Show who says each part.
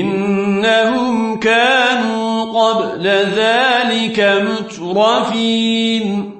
Speaker 1: إنهم كانوا قبل ذلك مترفين.